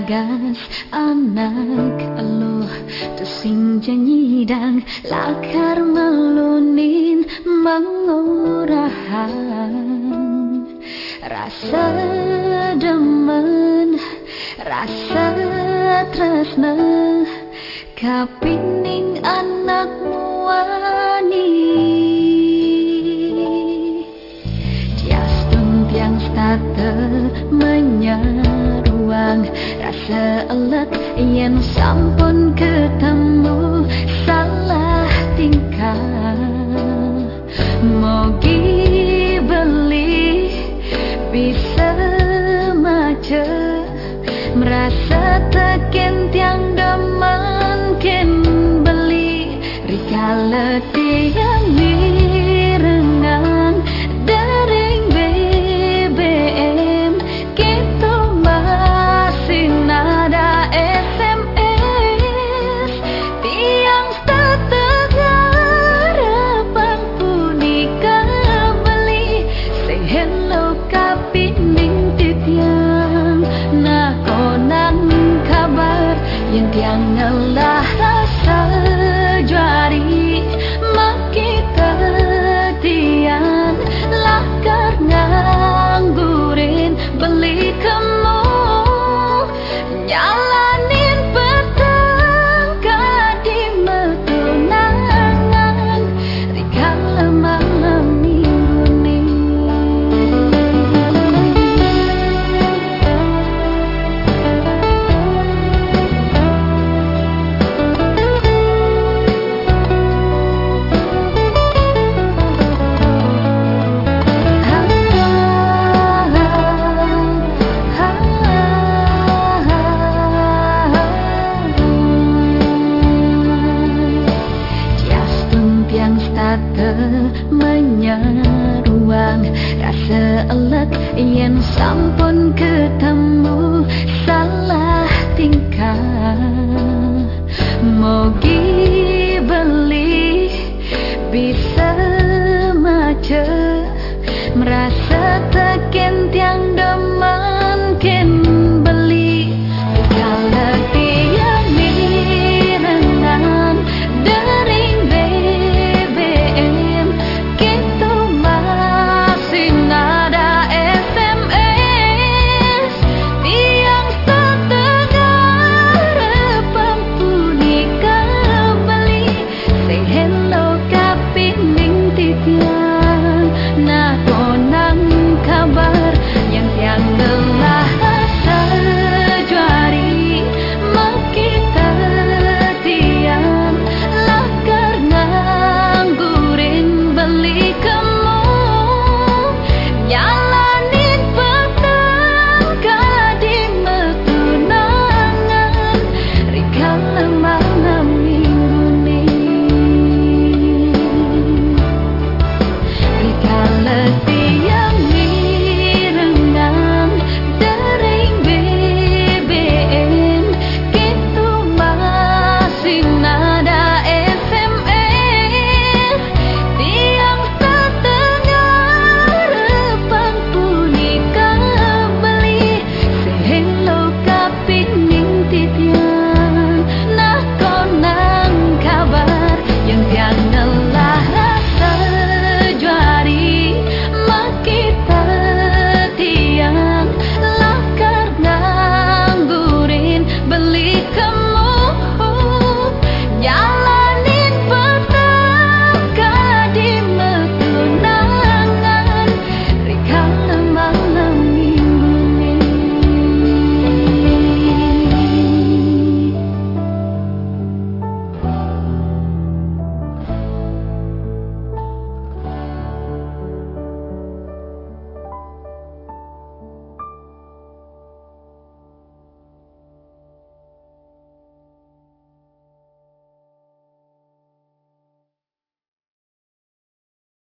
gelagas anak elu Tusing janyidang lakar melunin mengurahan. Rasa demen, rasa tresna Kapining anak menyeruang Rasa elek yang sampun ketemu Salah tingkah. Mogi beli bisa maca Merasa tekin tiang demen ken beli. Rikala ngelah rasa Yang sampun ketemu salah tingkah. Mogi beli bisa macet, merasa tak tiang